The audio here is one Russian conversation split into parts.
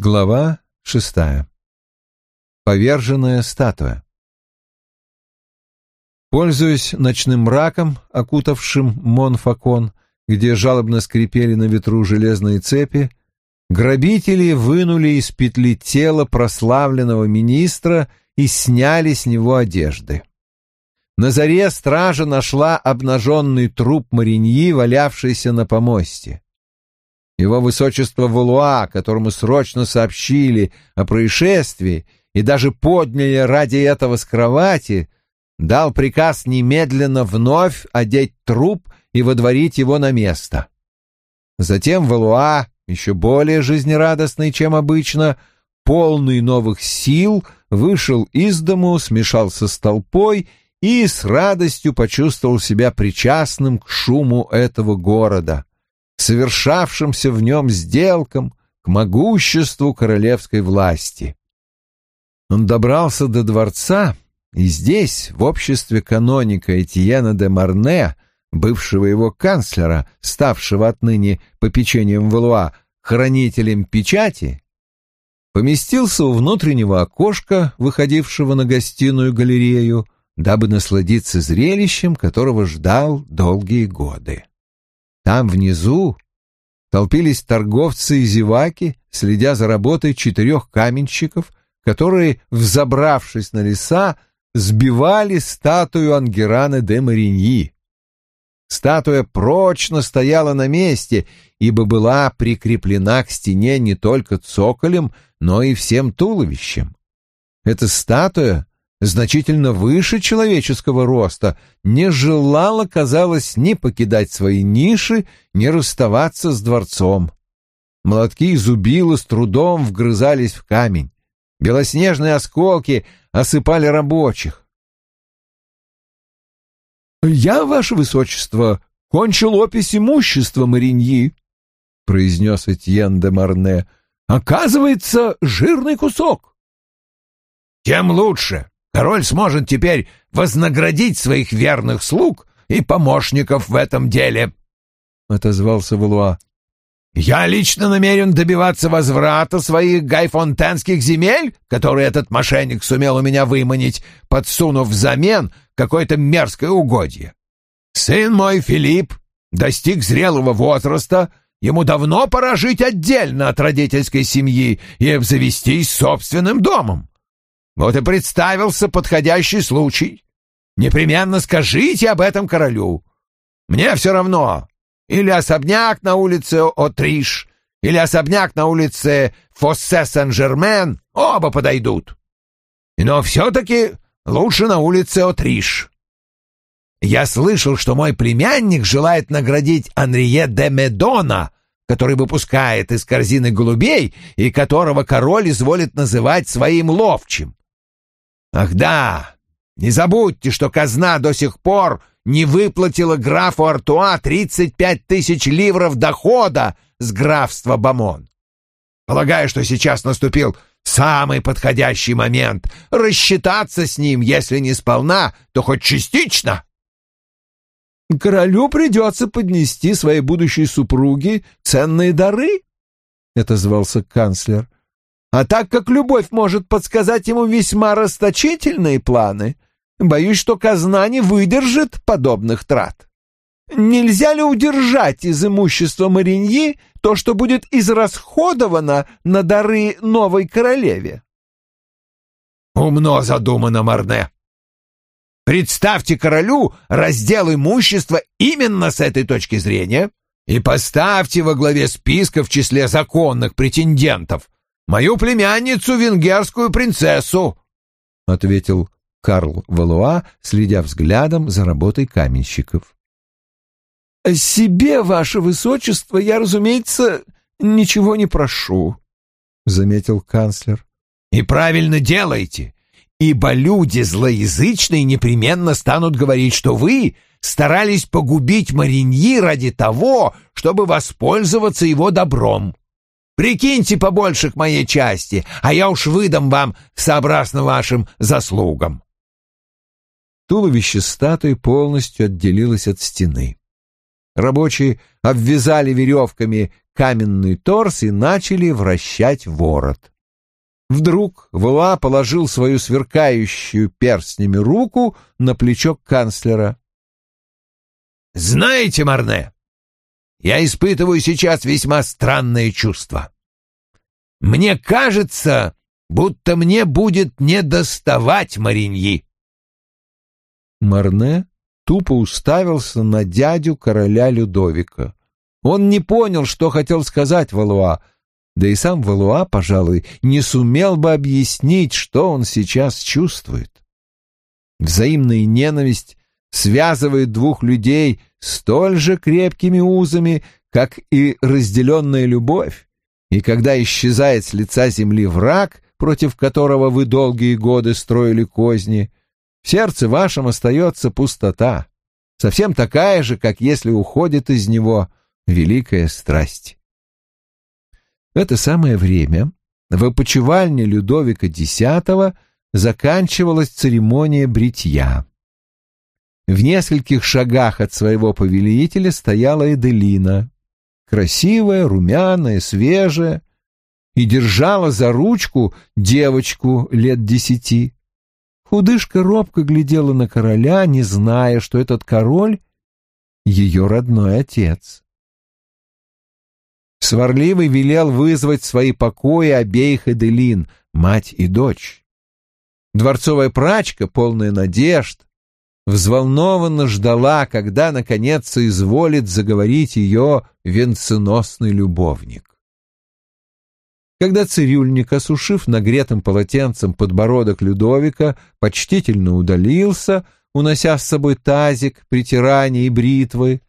Глава шестая. Поверженная статуя. Пользуясь ночным мраком, окутавшим Монфакон, где жалобно скрипели на ветру железные цепи, грабители вынули из петли тело прославленного министра и сняли с него одежды. На заре стража нашла обнаженный труп Мариньи, валявшийся на помосте. Его высочество Валуа, которому срочно сообщили о происшествии и даже подняли ради этого с кровати, дал приказ немедленно вновь одеть труп и водворить его на место. Затем Валуа, еще более жизнерадостный, чем обычно, полный новых сил, вышел из дому, смешался с толпой и с радостью почувствовал себя причастным к шуму этого города совершавшимся в нем сделкам, к могуществу королевской власти. Он добрался до дворца, и здесь, в обществе каноника Этьена де Марне, бывшего его канцлера, ставшего отныне попечением Валуа, хранителем печати, поместился у внутреннего окошка, выходившего на гостиную галерею, дабы насладиться зрелищем, которого ждал долгие годы. Там внизу толпились торговцы и зеваки, следя за работой четырех каменщиков, которые, взобравшись на леса, сбивали статую Ангерана де Мариньи. Статуя прочно стояла на месте, ибо была прикреплена к стене не только цоколем, но и всем туловищем. Эта статуя значительно выше человеческого роста, не желала, казалось, ни покидать свои ниши, ни расставаться с дворцом. Молотки и зубила с трудом вгрызались в камень. Белоснежные осколки осыпали рабочих. «Я, ваше высочество, кончил опись имущества Мариньи», — произнес Этьен де Марне. «Оказывается, жирный кусок». «Тем лучше», Король сможет теперь вознаградить своих верных слуг и помощников в этом деле», — отозвался Валуа. «Я лично намерен добиваться возврата своих гайфонтенских земель, которые этот мошенник сумел у меня выманить, подсунув взамен какое-то мерзкое угодье. Сын мой Филипп достиг зрелого возраста, ему давно пора жить отдельно от родительской семьи и обзавестись собственным домом. Вот и представился подходящий случай. Непременно скажите об этом королю. Мне все равно. Или особняк на улице Отриш, или особняк на улице Фоссе-Сен-Жермен, оба подойдут. Но все-таки лучше на улице Отриш. Я слышал, что мой племянник желает наградить Анрие де Медона, который выпускает из корзины голубей и которого король изволит называть своим ловчим. Ах да, не забудьте, что казна до сих пор не выплатила графу Артуа 35 тысяч ливров дохода с графства Бамон. Полагаю, что сейчас наступил самый подходящий момент рассчитаться с ним, если не сполна, то хоть частично. Королю придется поднести своей будущей супруге ценные дары, — это звался канцлер. А так как любовь может подсказать ему весьма расточительные планы, боюсь, что казна не выдержит подобных трат. Нельзя ли удержать из имущества Мариньи то, что будет израсходовано на дары новой королеве? Умно задумано, Марне. Представьте королю раздел имущества именно с этой точки зрения и поставьте во главе списка в числе законных претендентов мою племянницу, венгерскую принцессу», — ответил Карл Валуа, следя взглядом за работой каменщиков. «Себе, ваше высочество, я, разумеется, ничего не прошу», — заметил канцлер. «И правильно делаете, ибо люди злоязычные непременно станут говорить, что вы старались погубить Мариньи ради того, чтобы воспользоваться его добром. Прикиньте побольше к моей части, а я уж выдам вам сообразно вашим заслугам. Туловище статуи полностью отделилось от стены. Рабочие обвязали веревками каменный торс и начали вращать ворот. Вдруг Вуа положил свою сверкающую перстнями руку на плечо канцлера. «Знаете, Марне, я испытываю сейчас весьма странное чувство. Мне кажется, будто мне будет не доставать Мариньи». Марне тупо уставился на дядю короля Людовика. Он не понял, что хотел сказать Валуа, да и сам Валуа, пожалуй, не сумел бы объяснить, что он сейчас чувствует. Взаимная ненависть связывает двух людей столь же крепкими узами, как и разделенная любовь, и когда исчезает с лица земли враг, против которого вы долгие годы строили козни, в сердце вашем остается пустота, совсем такая же, как если уходит из него великая страсть. В это самое время в опочивальне Людовика X заканчивалась церемония бритья. В нескольких шагах от своего повелителя стояла Эделина, красивая, румяная, свежая, и держала за ручку девочку лет десяти. Худышка робко глядела на короля, не зная, что этот король — ее родной отец. Сварливый велел вызвать в свои покои обеих Эделин, мать и дочь. Дворцовая прачка, полная надежд, взволнованно ждала, когда, наконец, соизволит заговорить ее венценосный любовник. Когда цирюльник, осушив нагретым полотенцем подбородок Людовика, почтительно удалился, унося с собой тазик, притирание и бритвы,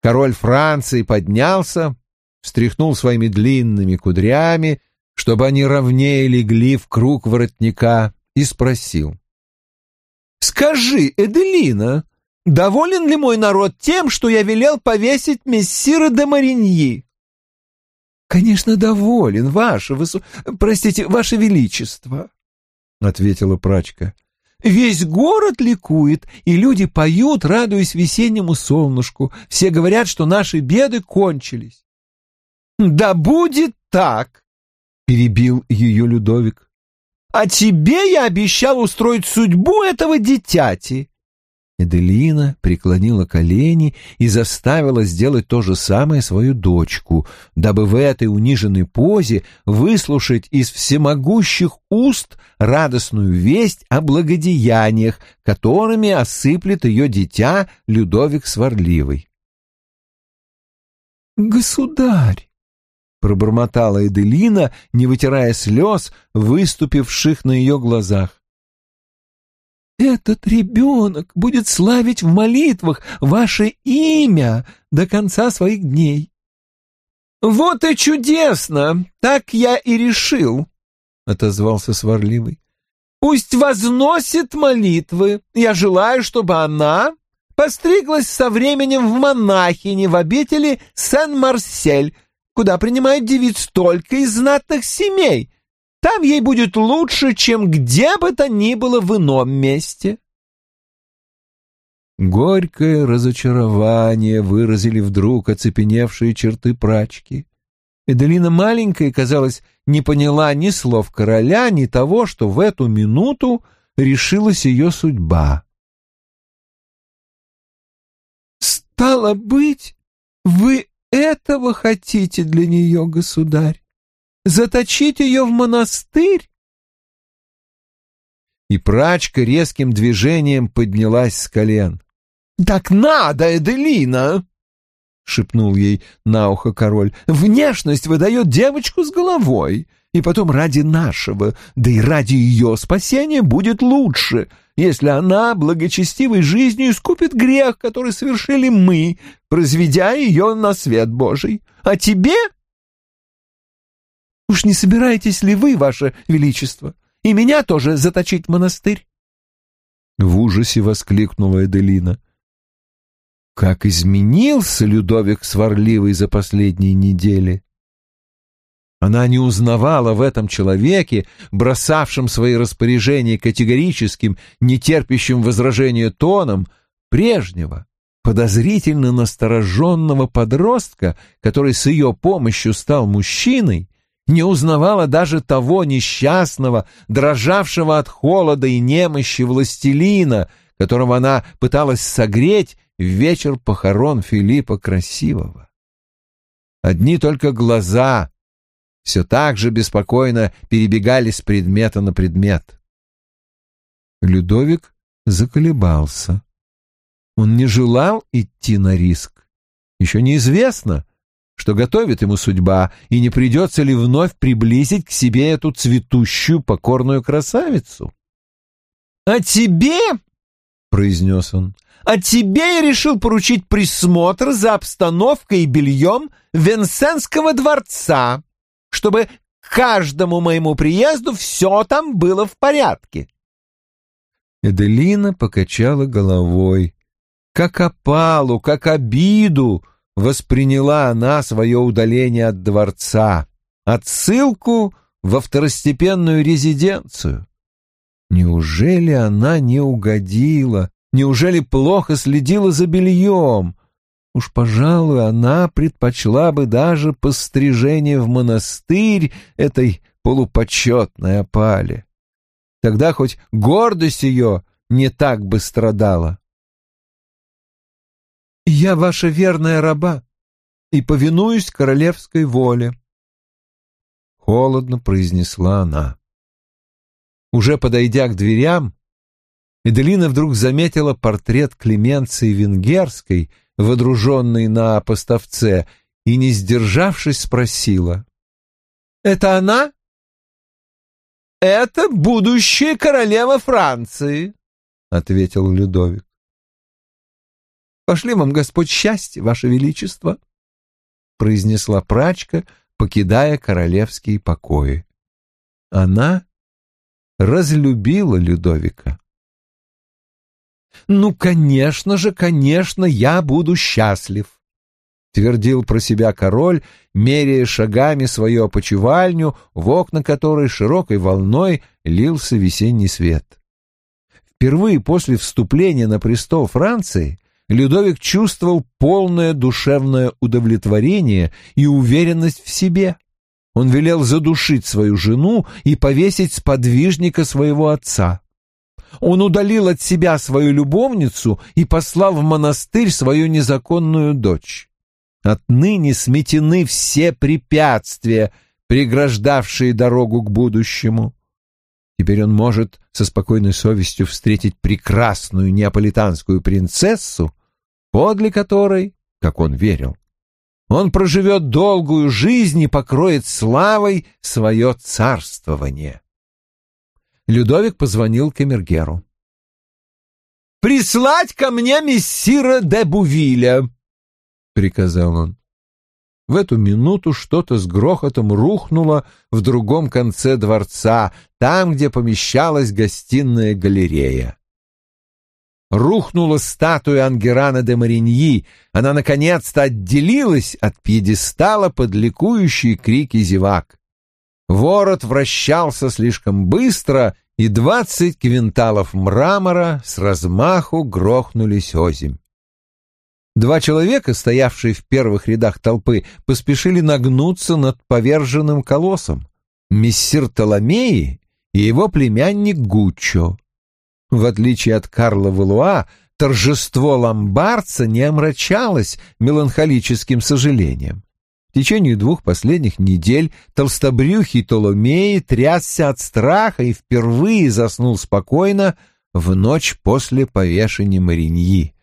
король Франции поднялся, встряхнул своими длинными кудрями, чтобы они ровнее легли в круг воротника, и спросил. «Скажи, Эделина, доволен ли мой народ тем, что я велел повесить мессира де Мариньи?» «Конечно, доволен, ваше высо... простите, ваше величество», — ответила прачка. «Весь город ликует, и люди поют, радуясь весеннему солнышку. Все говорят, что наши беды кончились. «Да будет так!» — перебил ее Людовик. «А тебе я обещал устроить судьбу этого дитяти!» Эделина преклонила колени и заставила сделать то же самое свою дочку, дабы в этой униженной позе выслушать из всемогущих уст радостную весть о благодеяниях, которыми осыплет ее дитя Людовик Сварливый. «Государь!» Пробормотала Эделина, не вытирая слез, выступивших на ее глазах. «Этот ребенок будет славить в молитвах ваше имя до конца своих дней». «Вот и чудесно! Так я и решил», — отозвался сварливый. «Пусть возносит молитвы. Я желаю, чтобы она постриглась со временем в монахини в обители Сен-Марсель, куда принимают девиц только из знатных семей. Там ей будет лучше, чем где бы то ни было в ином месте. Горькое разочарование выразили вдруг оцепеневшие черты прачки. Эделина маленькая, казалось, не поняла ни слов короля, ни того, что в эту минуту решилась ее судьба. «Стало быть, вы этого хотите для нее, государь? Заточить ее в монастырь? И прачка резким движением поднялась с колен. «Так надо, Эделина!» — шепнул ей на ухо король. «Внешность выдает девочку с головой, и потом ради нашего, да и ради ее спасения будет лучше, если она благочестивой жизнью искупит грех, который совершили мы, произведя ее на свет Божий. А тебе? Уж не собираетесь ли вы, ваше величество, и меня тоже заточить в монастырь? В ужасе воскликнула Эделина. Как изменился Людовик Сварливый за последние недели! Она не узнавала в этом человеке, бросавшем свои распоряжения категорическим, нетерпящим возражения тоном, прежнего, подозрительно настороженного подростка, который с ее помощью стал мужчиной, не узнавала даже того несчастного, дрожавшего от холода и немощи властелина, которого она пыталась согреть в вечер похорон Филиппа Красивого. Одни только глаза все так же беспокойно перебегали с предмета на предмет. Людовик заколебался. Он не желал идти на риск. Еще неизвестно, что готовит ему судьба, и не придется ли вновь приблизить к себе эту цветущую покорную красавицу. «А тебе, — произнес он, — а тебе я решил поручить присмотр за обстановкой и бельем Венсенского дворца, чтобы каждому моему приезду все там было в порядке». Эделина покачала головой. Как опалу, как обиду восприняла она свое удаление от дворца, отсылку во второстепенную резиденцию. Неужели она не угодила? Неужели плохо следила за бельем? Уж, пожалуй, она предпочла бы даже пострижение в монастырь этой полупочетной опале. Тогда хоть гордость ее не так бы страдала. «Я ваша верная раба и повинуюсь королевской воле», — холодно произнесла она. Уже подойдя к дверям, Эделина вдруг заметила портрет Клеменции Венгерской, водруженный на поставце, и, не сдержавшись, спросила. «Это она?» «Это будущая королева Франции», — ответил Людовик. «Пошли вам, Господь, счастье, Ваше Величество», — произнесла прачка, покидая королевские покои. Она разлюбила Людовика. «Ну, конечно же, конечно, я буду счастлив», — твердил про себя король, меряя шагами свою опочивальню, в окна которой широкой волной лился весенний свет. Впервые после вступления на престол Франции Людовик чувствовал полное душевное удовлетворение и уверенность в себе. Он велел задушить свою жену и повесить сподвижника своего отца. Он удалил от себя свою любовницу и послал в монастырь свою незаконную дочь. Отныне сметены все препятствия, преграждавшие дорогу к будущему. Теперь он может со спокойной совестью встретить прекрасную неаполитанскую принцессу, подле которой, как он верил, он проживет долгую жизнь и покроет славой свое царствование. Людовик позвонил Камергеру. «Прислать ко мне мессира де Бувиля!» — приказал он. В эту минуту что-то с грохотом рухнуло в другом конце дворца, там, где помещалась гостиная галерея. Рухнула статуя Ангерана де Мариньи, она наконец-то отделилась от пьедестала под ликующие крики зевак. Ворот вращался слишком быстро, и двадцать квинталов мрамора с размаху грохнулись озимь. Два человека, стоявшие в первых рядах толпы, поспешили нагнуться над поверженным колоссом. Мессир Толомеи и его племянник Гуччо. В отличие от Карла Валуа, торжество ломбардца не омрачалось меланхолическим сожалением. В течение двух последних недель толстобрюхий Толомеи трясся от страха и впервые заснул спокойно в ночь после повешения Мариньи.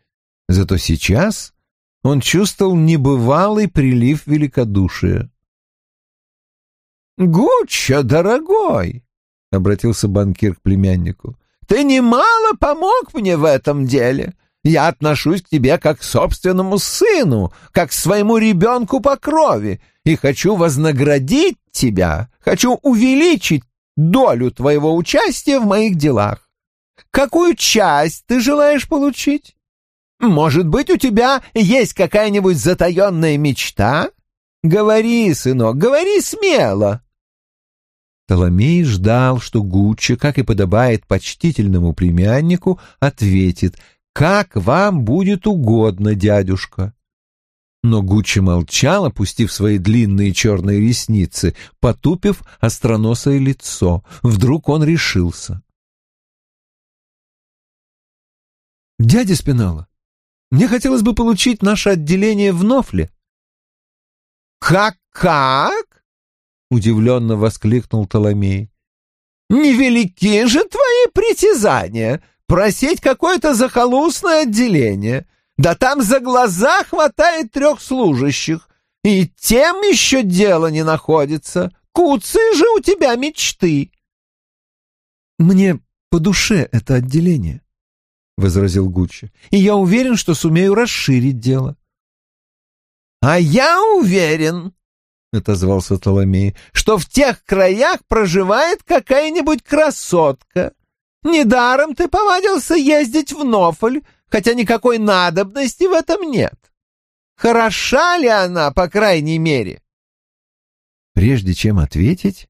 Зато сейчас он чувствовал небывалый прилив великодушия. «Гуччо, дорогой!» — обратился банкир к племяннику. «Ты немало помог мне в этом деле. Я отношусь к тебе как к собственному сыну, как к своему ребенку по крови, и хочу вознаградить тебя, хочу увеличить долю твоего участия в моих делах. Какую часть ты желаешь получить?» Может быть, у тебя есть какая-нибудь затаенная мечта? Говори, сынок, говори смело. Толомей ждал, что Гуччо, как и подобает почтительному племяннику, ответит, как вам будет угодно, дядюшка. Но Гуччи молчал, опустив свои длинные черные ресницы, потупив остроносое лицо. Вдруг он решился. «Дядя Спинала, мне хотелось бы получить наше отделение в Нофле». «Как-как?» — удивленно воскликнул Толомей. «Невелики же твои притязания просить какое-то захолустное отделение. Да там за глаза хватает трех служащих, и тем еще дело не находится. Куцы же у тебя мечты». «Мне по душе это отделение», — возразил Гуччи, — «и я уверен, что сумею расширить дело». «А я уверен», — отозвался Толомей, — что в тех краях проживает какая-нибудь красотка. Недаром ты повадился ездить в Нофоль, хотя никакой надобности в этом нет. Хороша ли она, по крайней мере?» Прежде чем ответить,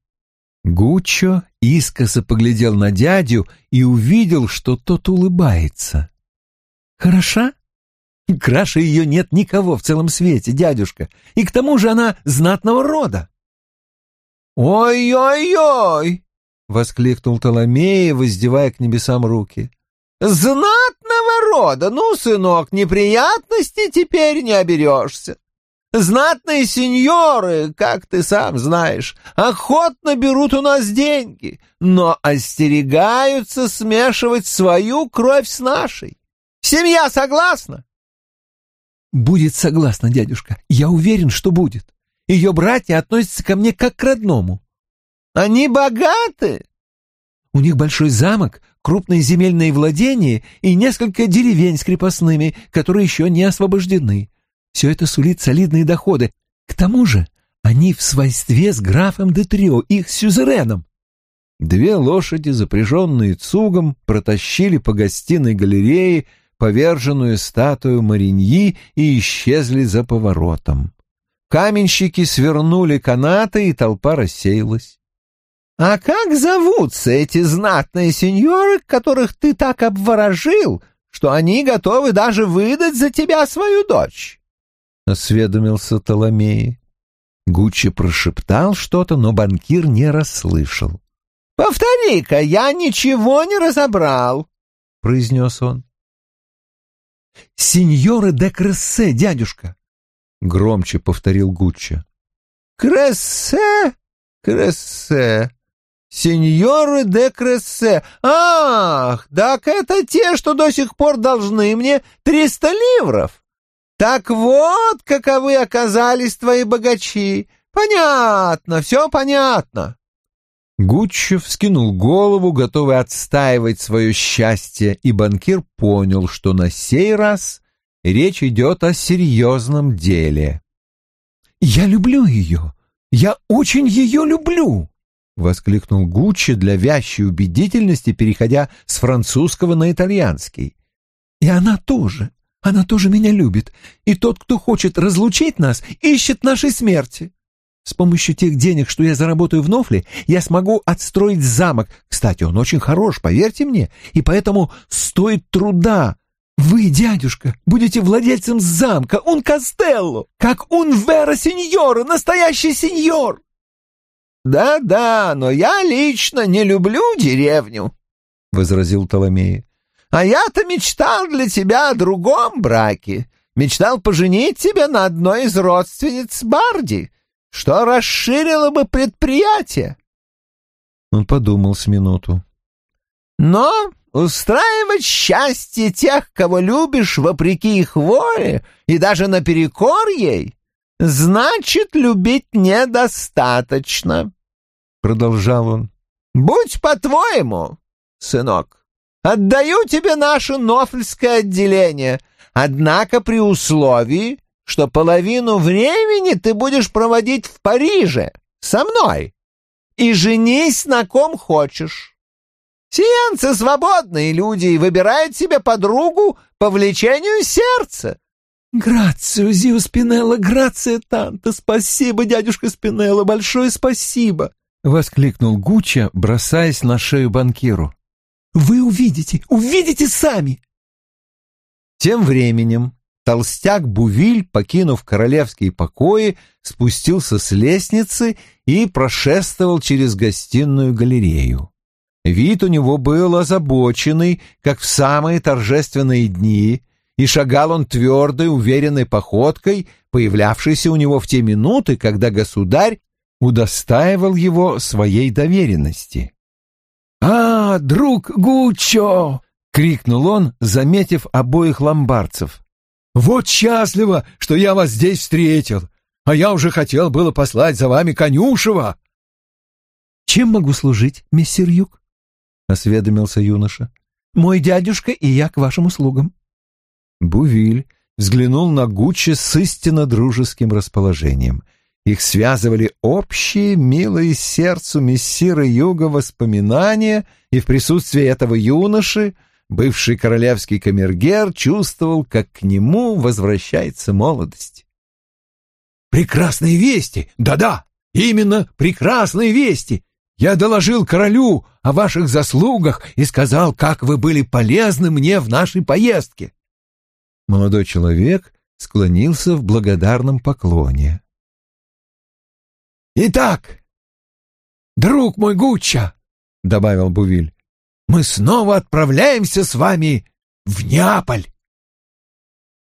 Гуччо искоса поглядел на дядю и увидел, что тот улыбается. «Хороша?» Краше ее нет никого в целом свете, дядюшка. И к тому же она знатного рода. «Ой-ой-ой!» — воскликнул Толомея, воздевая к небесам руки. «Знатного рода! Ну, сынок, неприятностей теперь не оберешься. Знатные сеньоры, как ты сам знаешь, охотно берут у нас деньги, но остерегаются смешивать свою кровь с нашей. Семья согласна?» «Будет согласна, дядюшка. Я уверен, что будет. Ее братья относятся ко мне как к родному». «Они богаты?» «У них большой замок, крупные земельные владения и несколько деревень с крепостными, которые еще не освобождены. Все это сулит солидные доходы. К тому же они в свойстве с графом де Трио, их сюзереном». Две лошади, запряженные цугом, протащили по гостиной галерее поверженную статую Мариньи и исчезли за поворотом. Каменщики свернули канаты, и толпа рассеялась. «А как зовутся эти знатные сеньоры, которых ты так обворожил, что они готовы даже выдать за тебя свою дочь?» — осведомился Толомей. Гуччи прошептал что-то, но банкир не расслышал. «Повтори-ка, я ничего не разобрал», — произнес он. «Сеньоры де Крессе, дядюшка!» — громче повторил Гуччо. «Крессе? Крессе? Сеньоры де Крессе? Ах, так это те, что до сих пор должны мне триста ливров! Так вот, каковы оказались твои богачи! Понятно, все понятно!» Гуччо вскинул голову, готовый отстаивать свое счастье, и банкир понял, что на сей раз речь идет о серьезном деле. «Я люблю ее! Я очень ее люблю!» — воскликнул Гуччи для вящей убедительности, переходя с французского на итальянский. «И она тоже, она тоже меня любит, и тот, кто хочет разлучить нас, ищет нашей смерти. С помощью тех денег, что я заработаю в Нофле, я смогу отстроить замок. Кстати, он очень хорош, поверьте мне, и поэтому стоит труда. Вы, дядюшка, будете владельцем замка, он Костелло, как он Вера Сеньора, настоящий сеньор. «Да-да, но я лично не люблю деревню», — возразил Толомей. «А я-то мечтал для тебя о другом браке. Мечтал поженить тебя на одной из родственниц Барди, что расширило бы предприятие. Он подумал с минуту. Но устраивать счастье тех, кого любишь, вопреки их воле и даже наперекор ей, значит, любить недостаточно, — продолжал он. Будь по-твоему, сынок, отдаю тебе наше Нофльское отделение, однако при условии, что половину времени ты будешь проводить в Париже со мной и женись на ком хочешь. Сиенцы свободные люди и выбирают себе подругу по влечению сердца. «Грацио, Зио Спинелло, грация танта! Спасибо, дядюшка Спинелло, большое спасибо!» — воскликнул Гуччо, бросаясь на шею банкиру. «Вы увидите, увидите сами! Тем временем толстяк Бувиль, покинув королевские покои, спустился с лестницы и прошествовал через гостиную галерею. Вид у него был озабоченный, как в самые торжественные дни, и шагал он твердой, уверенной походкой, появлявшейся у него в те минуты, когда государь удостаивал его своей доверенности. «А, друг Гуччо!» — крикнул он, заметив обоих ломбардцев. «Вот счастливо, что я вас здесь встретил, а я уже хотел было послать за вами конюшева!» «Чем могу служить, мистер Юг?» — осведомился юноша. «Мой дядюшка и я к вашим услугам». Бувиль взглянул на Гуччи с истинно дружеским расположением. Их связывали общие, милые сердцу мессира Юга воспоминания, и в присутствии этого юноши бывший королевский камергер чувствовал, как к нему возвращается молодость. «Прекрасные вести! Да-да, именно прекрасные вести! Я доложил королю о ваших заслугах и сказал, как вы были полезны мне в нашей поездке. Молодой человек склонился в благодарном поклоне. «Итак, друг мой Гучча», — добавил Бувиль, — «мы снова отправляемся с вами в Неаполь».